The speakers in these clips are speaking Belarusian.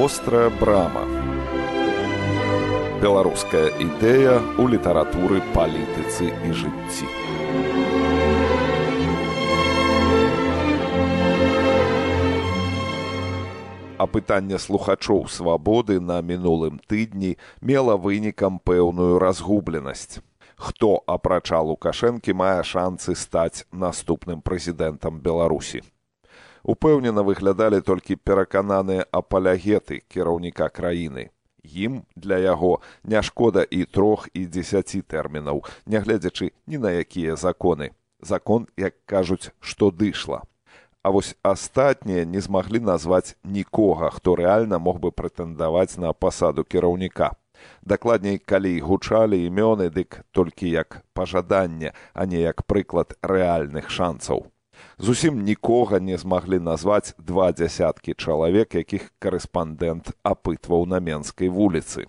вострая брама. Беларуская ідэя ў літаратуры палітыцы і жыцці. Апытанне слухачоў свабоды на мінулым тыдні мела вынікам пэўную разгубленасць. Хто апрача лукашэнкі мае шанцы стаць наступным прэзідэнтам беларусі упэўнена выглядалі толькі перакананыя апалягеты кіраўніка краіны. Ім для яго не шкода і трох і дзесяці тэрмінаў нягледзячы ні на якія законы. Закон як кажуць што дышла. А вось астатнія не змаглі назваць нікога хто рэальна мог бы прэтэндаваць на пасаду кіраўніка. Дакладней калі гучалі імёны дык толькі як пажаданне а не як прыклад рэальных шанцаў зусім нікога не змаглі назваць два дзясяткі чалавек якіх карэспандэнт апытваў на менскай вуліцы.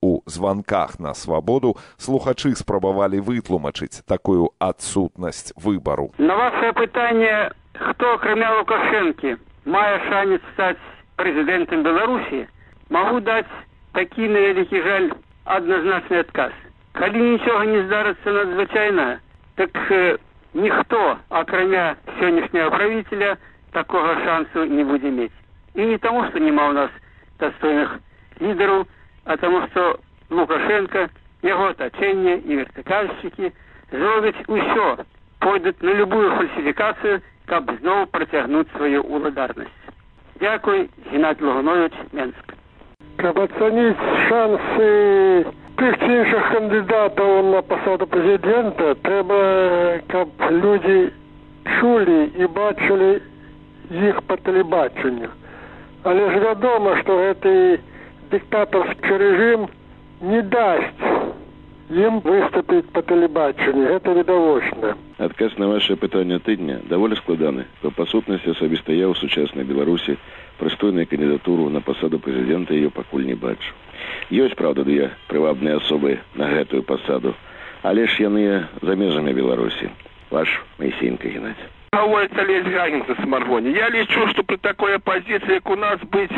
У званках на свабоду слухачы спрабавалі вытлумачыць такую адсутнасць выбару. На ваше пытанне хто акрамя лукашэнкі мае шанец стаць прэзідэнтам беларусі магу даць такі на вялікі жаль адназначны адказ. Калі нічога не здарыцца надзвычайна так ніхто акрамя сённяшняга правителя такога шансу не будзе мець і не таму што няма ў нас дастойных лідараў а таму што лукашенко яго атачэнне і вертыкальшчыкі зробяць усё пойдуць на любую фальсіфікацыю каб зноў працягнуць сваю уладарнасць дзякуй геннад лагунович менск. Каб ацаніць шансы тых ці іншых кандыдатаў на пасаду прэзідэнта трэба каб людзі чулі і бачылі іх па тэлебачанню але ж вядома што гэты дыктатарскі рэжым не дасць ім выступіць па тэлебачанні. Гэта відавочна адказ на ваше пытанне тыдня даволі складаны. То па сутнасці асабіста я ў сучаснай беларусі прыстойную кандыдатуру на пасаду прэзідэнта ее пакуль не бачу. Ёсць праўда две прывабныя асобы на гэтую пасаду але ж яны за межамі беларусі. Ваш майсенька геннадзь. Говорится лезь разница смаргоне я лічу что при такой оппозиции як у нас быть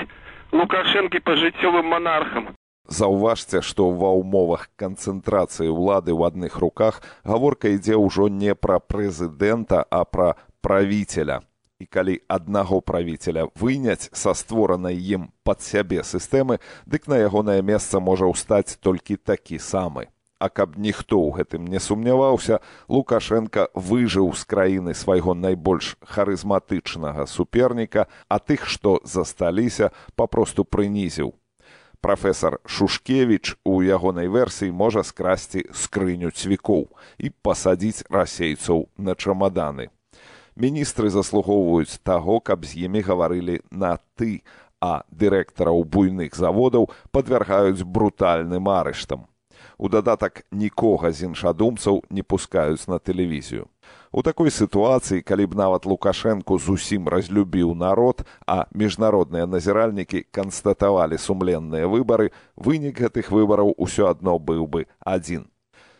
лукашэнкі пажыццёвым монархам заўважце што ва ўмовах канцэнтрацыі ўлады ў адных руках гаворка ідзе ўжо не пра прэзідэнта а пра правіцеля і калі аднаго правіцеля выняць са створанай ім пад сябе сістэмы, дык на ягонае месца можа ўстаць толькі такі самы. А каб ніхто ў гэтым не сумняваўся, Лукашенко выжыў з краіны свайго найбольш харызматычнага суперніка, а тых, што засталіся, папросту прынізіў. Прафесор Шушкевіч у ягонай версіі можа скрасці скрыню цвікоў і пасадзіць расейцаў на чамаданы міністры заслугоўваюць таго, каб з імі гаварылі на ты, а дырэктараў буйных заводаў падвяргаюць брутальным арыштам. У дадатак нікога з іншадумцаў не пускаюць на тэлевізію. У такой сітуацыі, калі б нават Лукашэнку зусім разлюбіў народ, а міжнародныя назіральнікі канстатавалі сумленныя выбары, вынік гэтых выбараў усё адно быў бы адзін.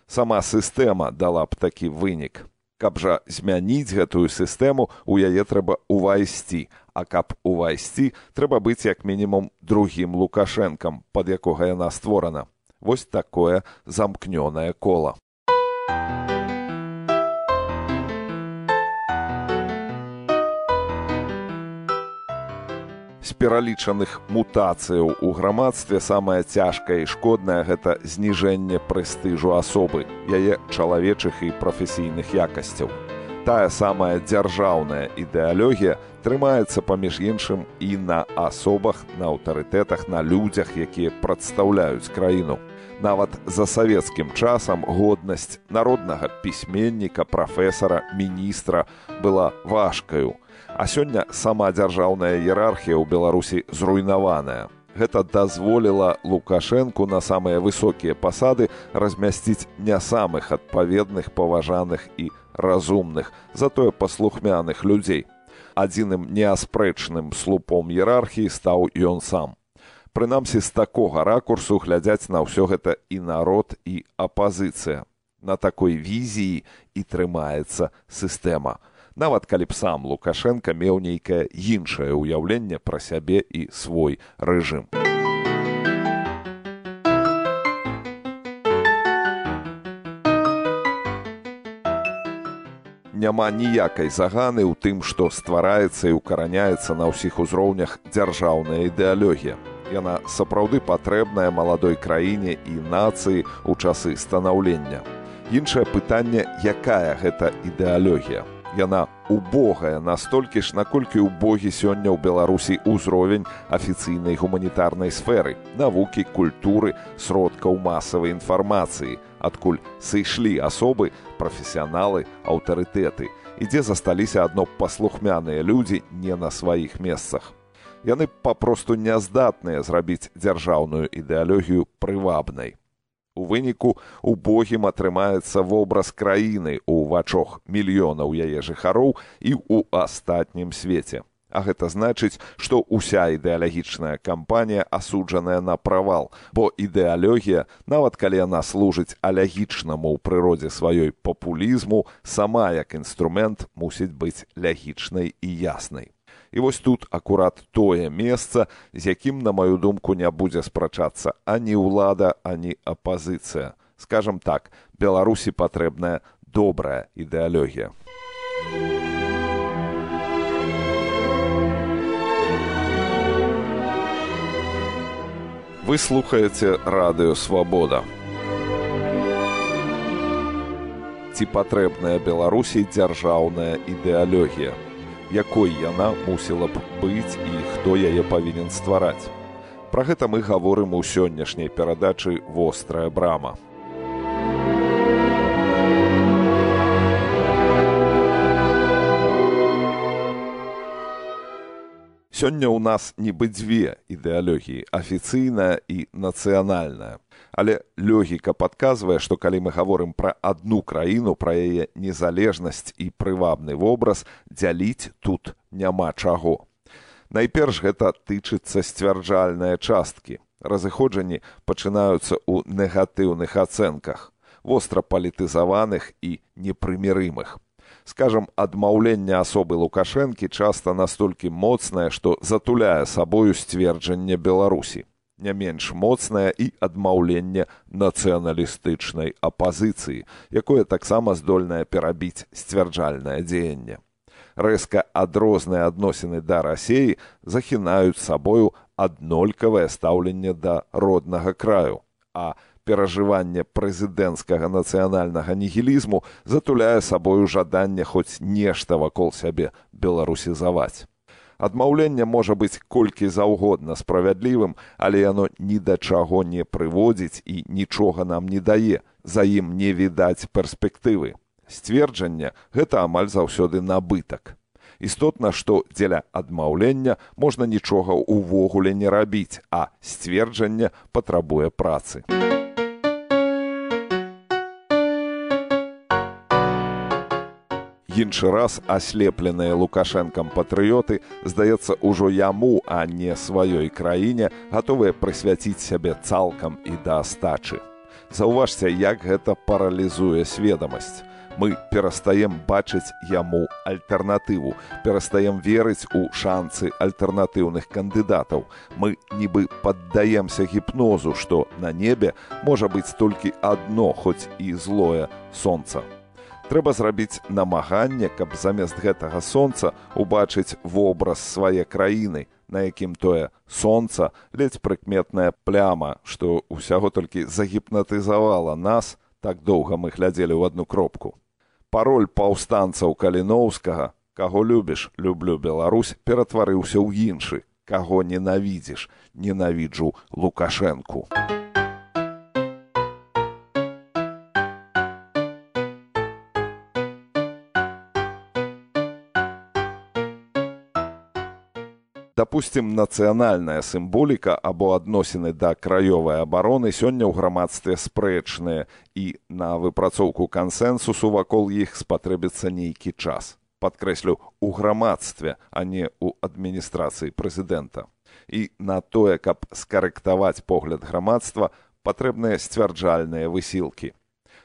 Сама сістэма дала б такі вынік. Каб жа змяніць гэтую сістэму, у яе трэба ўвайсці, а каб увайсці, трэба быць як мінімум другім лукашэнкам, пад якога яна створана. Вось такое замкнёнае кола. Пералічаных мутацыяў у грамадстве самае цяжкае і шкоднае гэта зніжэнне прэстыжу асобы, яе чалавечых і прафесійных якасцяў. Тая самая дзяржаўная ідэалогія трымаецца паміж іншым і на асобах, на аўтарытэтах, на людзях, якія прадстаўляюць краіну. Нават за савецкім часам годнасць народнага пісьменніка, прафесара, міністра была важкаю А сёння сама дзяржаўная іерархія ў Беларусі зруйнаваная. Гэта дазволіла Лукашэнку на самыя высокія пасады размясціць не самых адпаведных паважаных і разумных, затое паслухмяных людзей. Адзіным неаспрэчным слупом іерархіі стаў ён сам. Прынамсі з такога ракурсу глядзяць на ўсё гэта і народ і апазіцыя. На такой візіі і трымаецца сістэма нават калі б сам лукашенко меў нейкае іншае ўяўленне пра сябе і свой рэжым. Няма ніякай заганы ў тым, што ствараецца і ўкараняецца на ўсіх узроўнях дзяржаўная ідэалогія. Яна сапраўды патрэбная маладой краіне і нацыі ў часы станаўлення. Іншае пытанне, якая гэта ідэалогія. Яна убогая настолькі ж, наколькі ўбогі сёння ў Беларусі ўзровень афіцыйнай гуманітарнай сферы, навукі, культуры, сродкаў масавай інфармацыі, адкуль сышлі асобы, прафесіяналы, аўтарытэты, і дзе засталіся адно паслухмяныя людзі не на сваіх месцах. Яны папросту няздатныя зрабіць дзяржаўную ідэалогію прывабнай. У выніку убогім атрымаецца вобраз краіны ў вачох мільёнаў яе жыхароў і ў астатнім свеце. А гэта значыць, што ўся ідэалагічная кампанія асуджаная на правал, бо ідэалогія, нават калі яна служыць алягічнаму ў прыродзе сваёй папулізму, сама як інструмент мусіць быць лягічнай і яснай. І вось тут акурат тое месца, з якім, на маю думку, не будзе спрачацца ані ўлада, ані апазіцыя. Скажам так, Беларусі патрэбная добрая ідэалогія. Вы слухаеце радыё свабода. Ці патрэбная Беларусі дзяржаўная ідэалогія, якой яна мусіла б быць і хто яе павінен ствараць. Пра гэта мы гаворым у сённяшняй перадачы вострая брама. Сёння ў нас нібы дзве ідэалогіі афіцыйная і нацыянальная. Але лёгіка падказвае, што калі мы гаворым пра адну краіну, пра яе незалежнасць і прывабны вобраз, дзяліць тут няма чаго. Найперш гэта тычыцца сцвярджальныя часткі. Разыходжанні пачынаюцца ў негатыўных ацэнках, востра палітызаваных і непрымірымых скажам адмаўленне асобы лукашэнкі часта настолькі моцнае што затуляе сабою сцверджанне беларусі не менш моцнае і адмаўленне нацыяналістычнай апазіцыі якое таксама здольнае перабіць сцвярджальнае дзеянне рэзка адрозныя адносіны да рассеі захінаюць сабою аднолькавае стаўленне да роднага краю а перажыванне прэзідэнцкага нацыянальнага нігілізму затуляе сабою жаданне хоць нешта вакол сябе беларусізаваць. Адмаўленне можа быць колькі заўгодна справядлівым, але яно ні да чаго не прыводзіць і нічога нам не дае, за ім не відаць перспектывы. Сцверджанне гэта амаль заўсёды набытак. Істотна, што дзеля адмаўлення можна нічога ўвогуле не рабіць, а сцверджанне патрабуе працы. Іншы раз аслепленыя лукашэнкам патрыёты здаецца ўжо яму а не сваёй краіне гатовыя прысвяціць сябе цалкам і да астачы. Заўважце як гэта паралізуе сведамасць. Мы перастаем бачыць яму альтэрнатыву перастаем верыць у шанцы альтэрнатыўных кандыдатаў. Мы нібы паддаемся гіпнозу што на небе можа быць толькі адно хоць і злое сонца трэба зрабіць намаганне, каб замест гэтага сонца убачыць вобраз свае краіны, на якім тое сонца ледзь прыкметная пляма, што ўсяго толькі загіпнатызавала нас, так доўга мы глядзелі ў адну кропку. Пароль паўстанцаў каліноўскага, каго любіш, люблю Беларусь, ператварыўся ў іншы, каго ненавідзіш, ненавіджу лукашэнку. Дапусцім, нацыянальная сімволіка або адносіны да краёвай абароны сёння ў грамадстве спрэчныя і на выпрацоўку кансэнсусу вакол іх спатрэбіцца нейкі час. Падкрэслю у грамадстве, а не ў адміністрацыі прэзідэнта. І на тое, каб скарэктаваць погляд грамадства, патрэбныя сцвярджальныя высілкі.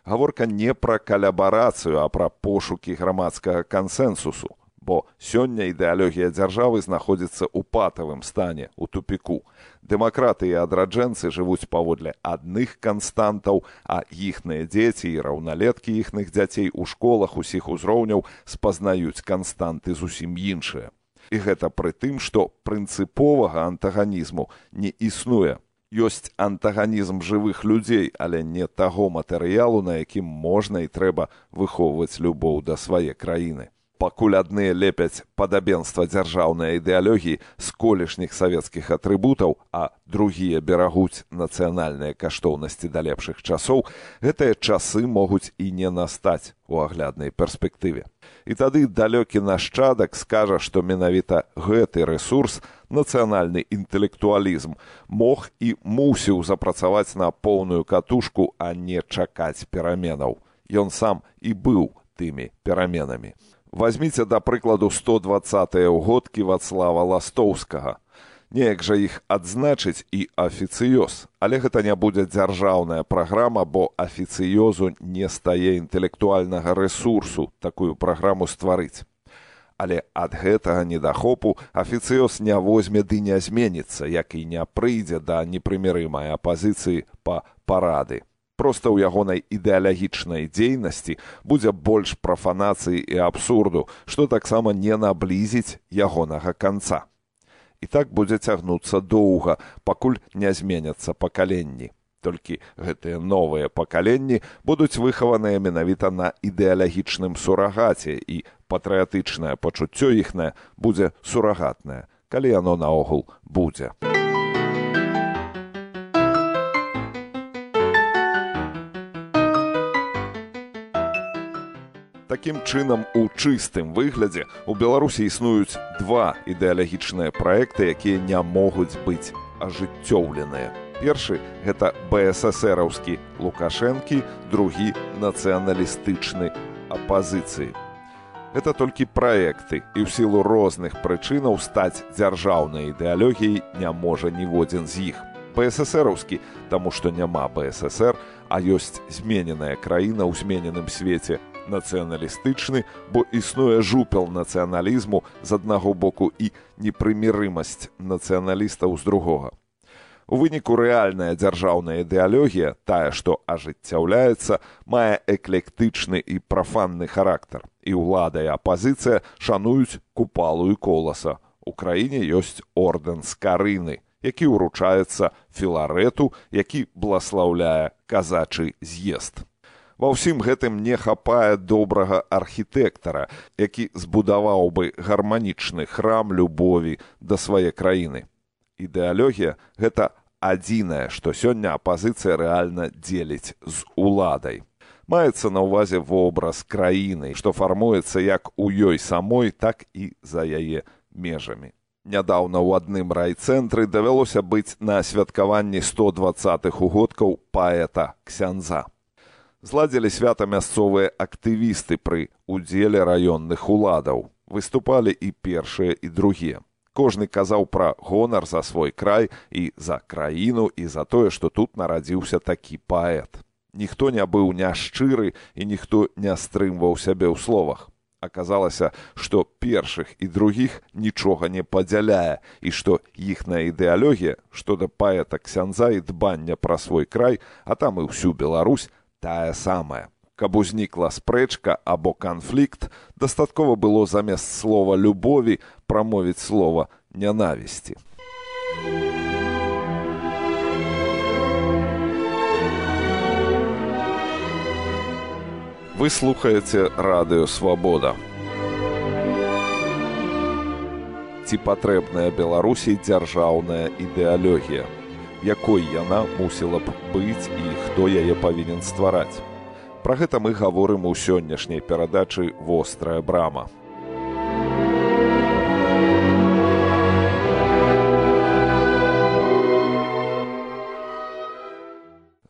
гаворка не пра калябарацыю, а пра пошукі грамадскага кансэнсусу бо сёння ідэалогія дзяржавы знаходзіцца ў патавым стане у тупіку. Дэмакраты і адраджэнцы жывуць паводле адных канстантаў, а іхныя дзеці і раўналеткі іхных дзяцей у школах усіх узроўняў спазнаюць канстанты зусім іншыя. І гэта пры тым, што прынцыповага антаганізму не існуе. Ёсць антаганізм жывых людзей, але не таго матэрыялу, на якім можна і трэба выхоўваць любоў да свае краіны пакуль адныя лепяць падабенства дзяржаўнай ідэалогіі з колішніх савецкіх атрыбутаў, а другія берагуць нацыянальныя каштоўнасці да лепшых часоў, гэтыя часы могуць і не настаць у агляднай перспектыве. І тады далёкі нашчадак скажа, што менавіта гэты рэсурс, нацыянальны інтэлектуалізм мог і мусіў запрацаваць на поўную катушку, а не чакаць пераменаў. Ён сам і быў тымі пераменамі. Вазьміце да прыкладу 120 ўгодкі вацлава ластоўскага. Неяк жа іх адзначыць і афіцыёз, але гэта не будзе дзяржаўная праграма, бо афіцыёзу не стае інтэлектуальнага рэсурсу такую праграму стварыць. Але ад гэтага недахопу афіцыёз не возьме ды не зменіцца, як і не прыйдзе да непрымерымай апазіцыі па парады проста ў ягонай ідэалагічнай дзейнасці будзе больш прафанацыі і абсурду, што таксама не наблізіць ягонага канца. І так будзе цягнуцца доўга, пакуль не зменяцца пакаленні. Толькі гэтыя новыя пакаленні будуць выхаваныя менавіта на ідэалагічным сурагаце і патрыятычнае пачуццё іхнае будзе сурагатнае, калі яно наогул будзе. Такім чынам у чыстым выглядзе у Беларусі існуюць два ідэалагічныя праекты, якія не могуць быць ажыццёўленыя. Першы гэта БССРаўскі Лукашэнкі, другі нацыяналістычны апазіцыі. Гэта толькі праекты і ў сілу розных прычынаў стаць дзяржаўнай ідэалогіяй не можа ніводзін з іх. БССРаўскі, таму што няма БССР, а ёсць змененая краіна ў змененым свеце нацыяналістычны, бо існуе жупел нацыяналізму з аднаго боку і непрымірымасць нацыяналістаў з другога. У выніку рэальная дзяржаўная ідэалогія, тая, што ажыццяўляецца, мае эклектычны і прафанны характар. І ўлада і апазіцыя шануюць купалу і коласа. У краіне ёсць ордэн з карыны, які ўручаецца філарэту, які бласлаўляе казачы з'езд. Ва ўсім гэтым не хапае добрага архітэктара, які збудаваў бы гарманічны храм любові да свае краіны. Ідэалогія гэта адзінае, што сёння апазіцыя рэальна дзеліць з уладай. Маецца на ўвазе вобраз краіны, што фармуецца як у ёй самой, так і за яе межамі. Нядаўна ў адным райцэнтры давялося быць на святкаванні 120х угодкаў паэта ксяндза зладзілі свята мясцовыя актывісты пры удзеле раённых уладаў. Выступалі і першыя і другія. Кожны казаў пра гонар за свой край і за краіну і за тое што тут нарадзіўся такі паэт. Ніхто не быў няшчыры і ніхто не стрымваў сябе ў словах. Аказалася што першых і другіх нічога не падзяляе і што іхная ідэалогія што да паэта ксяндза і дбання пра свой край а там і ўсю беларусь тая самая. Каб узнікла спрэчка або канфлікт, дастаткова было замест слова любові прамовіць слова нянавісці. Вы слухаеце радыё свабода. Ці патрэбная Беларусій дзяржаўная ідэалогія якой яна мусіла б быць і хто яе павінен ствараць. Пра гэта мы гаворым у сённяшняй перадачы вострая брама.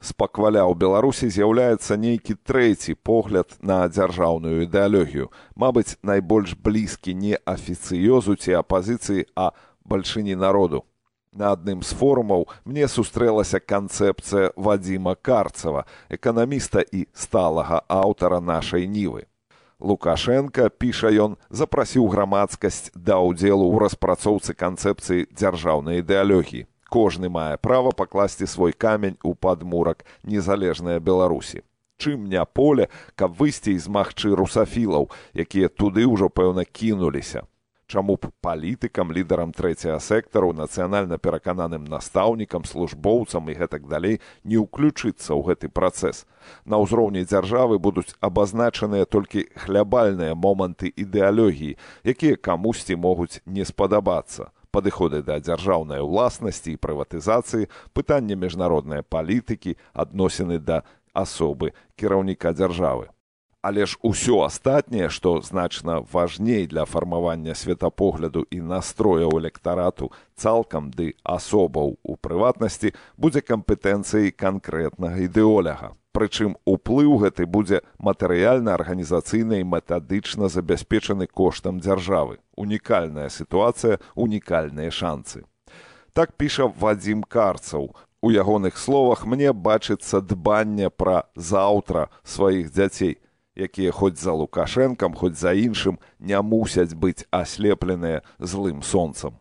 Спакваля ў Беларусі з'яўляецца нейкі трэці погляд на дзяржаўную ідэалогію, Мабыць, найбольш блізкі не афіцыёзу ці апазіцыі, а бальшыні народу На адным з форумаў мне сустрэлася канцэпцыя Вадзіма Карцава, эканаміста і сталага аўтара нашай нівы. Лукашенко, піша ён, запрасіў грамадскасць да ўдзелу ў распрацоўцы канцэпцыі дзяржаўнай ідэалогіі. Кожны мае права пакласці свой камень у падмурак незалежнай Беларусі. Чым не поле, каб выйсці і змагчы русафілаў, якія туды ўжо пэўна кінуліся чаму б палітыкам лідарам трэцяга сектару нацыянальна перакананым настаўнікам службоўцам і гэтак далей не ўключыцца ў гэты працэс? На ўзроўні дзяржавы будуць абазначаныя толькі хлябальныя моманты ідэалогіі якія камусьці могуць не спадабацца. Падыходы да дзяржаўнай уласнасці і прыватызацыі пытанне міжнароднай палітыкі адносіны да асобы кіраўніка дзяржавы але ж усё астатняе што значна важней для фармавання светапогляду і настрояў электарату цалкам ды асобаў у прыватнасці будзе кампетэнцыяй канкрэтнага ідэоляга прычым уплыў гэты будзе матэрыяльна арганізацыйна і метадычна забяспечаны коштам дзяржавы. Унікальная сітуацыя унікальныя шанцы. Так піша вадзім карцаў. У ягоных словах мне бачыцца дбанне пра заўтра сваіх дзяцей якія хоць за лукашэнкам хоць за іншым не мусяць быць аслепленыя злым сонцам.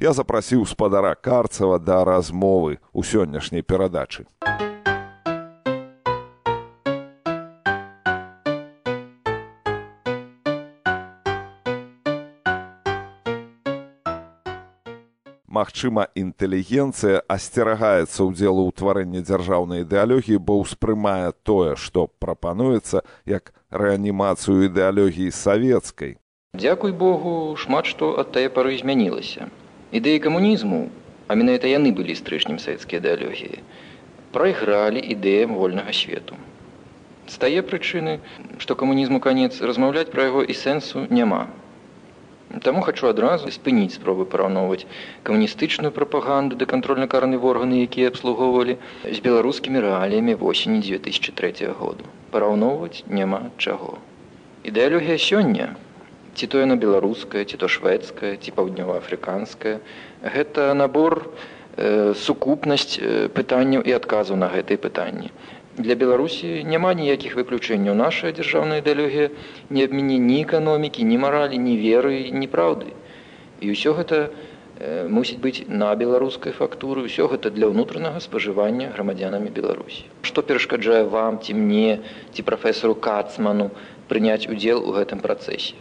Я запрасіў спадара карцава да размовы ў сённяшняй перадачы Магчыма, інтэлігенцыя асцерагаецца ўдзелу ў тварэнні дзяржаўнай ідэалогіі, бо ўспрымае тое, што прапануецца як рэанімацыю ідэалогіі савецкай. Дзякуй Богу, шмат што ад тае пары змянілася. Ідэі камунізму, а менавіта яны былі стрычнем савецкай ідэалогіі, прайгралі ідэям вольнага свету. З тае прычыны, што камунізму канец размаўляць пра яго і сэнсу няма. Таму хачу адразу спыніць спробы параўноўваць камуністычную прапаганду да кантрольна-карныя органы, якія абслугоўвалі з беларускімі рэаліямі восені 2003 году. Параўноўваць няма чаго. Ідэалогія сёння, ці то яна беларуская, ці то шведская, ці паўднёва-афрыканская, гэта набор э, сукупнасць э, пытанняў і адказаў на гэтыя пытанні для беларусі няма ніякіх выключэнняў. Наша дзяржаўная ідэалогія не абмяне ні эканомікі ні маралі ні веры ні праўды. І ўсё гэта мусіць быць на беларускай фактуры ўсё гэта для ўнутранага спажывання грамадзянамі беларусі. Што перашкаджае вам ці мне ці прафесору кацману прыняць удзел у гэтым працэсе?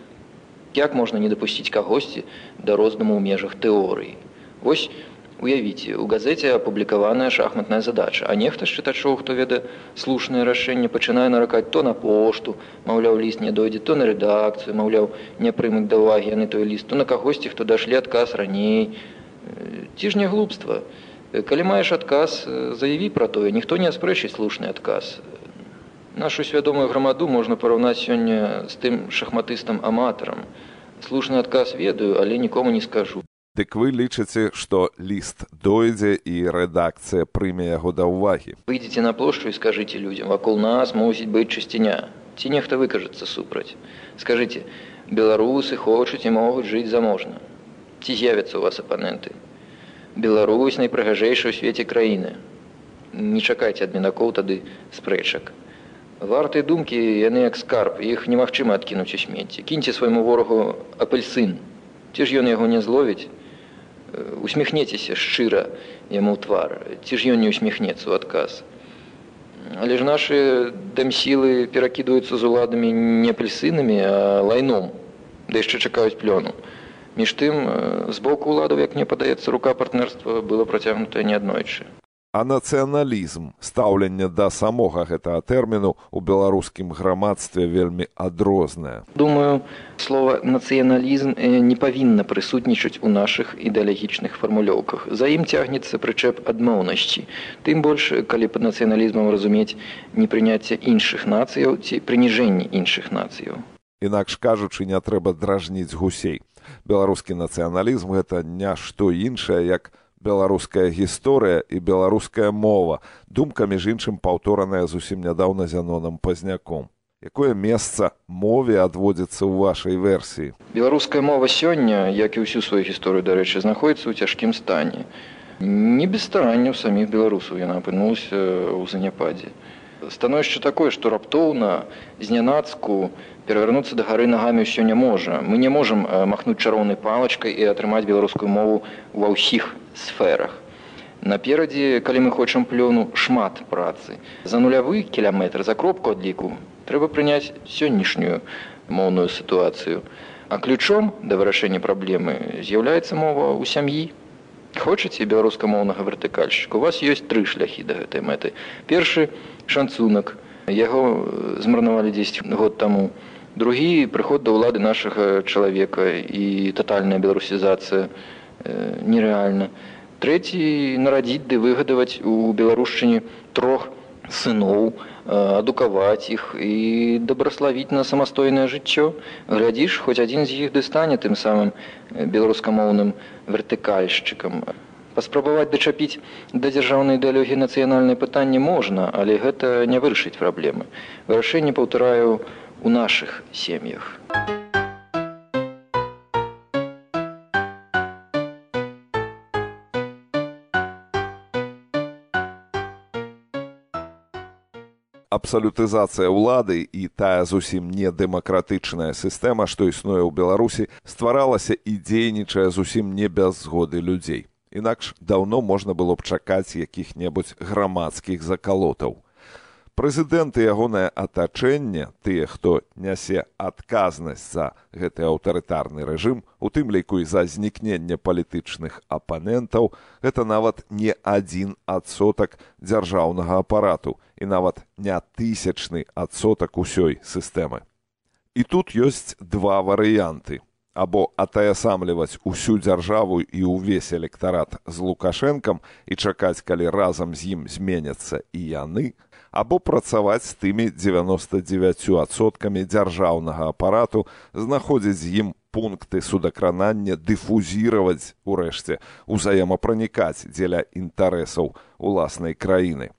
Як можна не дапусціць кагосьці да роздуму ў межах тэорыі? Вось Уявіце, у газеце апублікаваная шахматная задача, а нехта з чытачоў, хто ведае слушнае рашэнне пачынае наракаць то на пошту, маўляў, ліст не дойдзе, то на рэдакцыю, маўляў, не прымуць да ўвагі яны той ліст, то на кагосьці, хто дашлі адказ раней. Ці ж не глупства. Калі маеш адказ, заяві пра тое, ніхто не аспрэчыць слушны адказ. Нашу свядомую грамаду можна параўнаць сёння з тым шахматыстам аматарам. Слушны адказ ведаю, але нікому не скажу. Дык вы лічыце, што ліст дойдзе і рэдакцыя прыме яго да ўвагі. Выйдзеце на плошчу і скажыце людзям, вакол нас мусіць быць чысціня. Ці нехта выкажацца супраць. Скажыце, беларусы хочуць і могуць жыць заможна. Ці з'явяцца ў вас апаненты. Беларусь найпрыгажэйшая ў свеце краіны. Не чакайце ад мінакоў тады спрэчак. Вартыя думкі яны як скарб, іх немагчыма адкінуць у смецці. Кіньце свайму ворагу апельсын. Ці ж ён яго не зловіць, усміхнецеся шчыра яму твар. Ці ж ён не усміхнецца ў адказ але ж нашы дамсілы перакідваюцца з уладамі не апельсынамі а лайном да яшчэ чакаюць плёну між тым з боку ўладаў як мне падаецца рука партнерства было працягнутае неаднойчы а нацыяналізм стаўленне да самога гэтага тэрміну у беларускім грамадстве вельмі адрознае. Думаю слова нацыяналізм э, не павінна прысутнічаць у нашых ідэалагічных фармулёўках. За ім цягнецца прычэп адмоўнасці. Тым больш калі пад нацыяналізмам разумець непрыняцце іншых нацыяў ці прыніжэнне іншых нацыяў. Інакш кажучы не трэба дражніць гусей. Беларускі нацыяналізм гэта не што іншае як беларуская гісторыя і беларуская мова. Думка між іншым паўтораная зусім нядаўна зянонам пазняком. Якое месца мове адводзіцца ў вашай версіі? Беларуская мова сёння як і ўсю сваю гісторыю дарэчы знаходіцца ў цяжкім стане. Не без старанняў саміх беларусаў яна апынулася ў заняпадзе. Становішча такое, што раптоўна знянацку перавярнуцца да гары нагамі ўсё не можа. Мы не можам махнуць чароўнай палачкай і атрымаць беларускую мову ва ўсіх сферах. Наперадзе, калі мы хочам плёну шмат працы. За нулявы кіляметр за кропку адліку трэба прыняць сённяшнюю моўную сітуацыю. А ключом да вырашэння праблемы з'яўляецца мова ў сям'і. Хочаце беларускамоўнага вертыкальшчыка. У вас ёсць тры шляхі да гэтай мэты. Першы шанцунак. Яго змарнавалі 10 год таму. Другі прыход да ўлады нашага чалавека і татальная беларусізацыя э, нерэальна трэці нарадзіць ды выгадаваць у беларушчыне трох сыноў адукаваць іх і дабраславіць на самастойнае жыццё глядзіш хоць адзін з іх ды стане тым самым беларускамоўным вертыкальшчыкам паспрабаваць дачапіць да дзяржаўнай ідэалогіі нацыянальнае пытанне можна але гэта не вырашыць праблемы вырашэнне паўтараю у нашых сем'ях а абсалютызацыя ўлады і тая зусім не дэмакратычная сістэма, што існуе ў Беларусі, стваралася і дзейнічае зусім не без згоды людзей. Інакш даўно можна было б чакаць якіх-небудзь грамадскіх закалотаў прэзідэнт і ягонае атачэнне тыя хто нясе адказнасць за гэты аўтарытарны рэжым у тым ліку і за знікненне палітычных апанентаў гэта нават не адзін адсотак дзяржаўнага апарату і нават не тысячны адсотак усёй сістэмы. І тут ёсць два варыянты. Або атаясамліваць усю дзяржаву і ўвесь электарат з лукашэнкам і чакаць калі разам з ім зменяцца і яны або працаваць з тымі 99соткамі дзяржаўнага апарату, знаходзіць з ім пункты судакранання дыфузіраваць урэшце узаемапранікаць дзеля інтарэсаў уласнай краіны.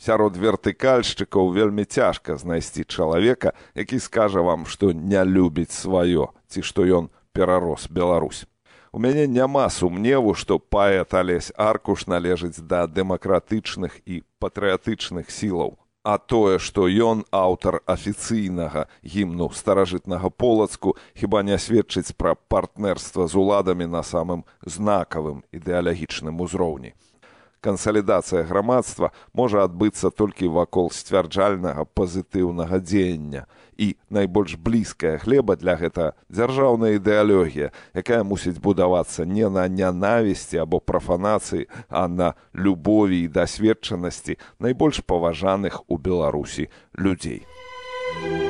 Сярод вертыкальшчыкаў вельмі цяжка знайсці чалавека, які скажа вам, што не любіць сваё ці што ён перарос Беларусь. У мяне няма сумневу, што паэт алесь аркуш належыць да дэмакратычных і патрыятычных сілаў. А тое, што ён аўтар афіцыйнага гімну старажытнага полацку хіба не сведчыць пра партнерства з уладамі на самым знакавым ідэалагічным узроўні кансалідацыя грамадства можа адбыцца толькі вакол сцвярджальнага пазітыўнага дзеяння і найбольш блізкая хлеба для гэта дзяржаўная ідэалогія якая мусіць будавацца не на нянавісці або прафанацыі а на любові і дасведчанасці найбольш паважаных у беларусі людзей. Thank you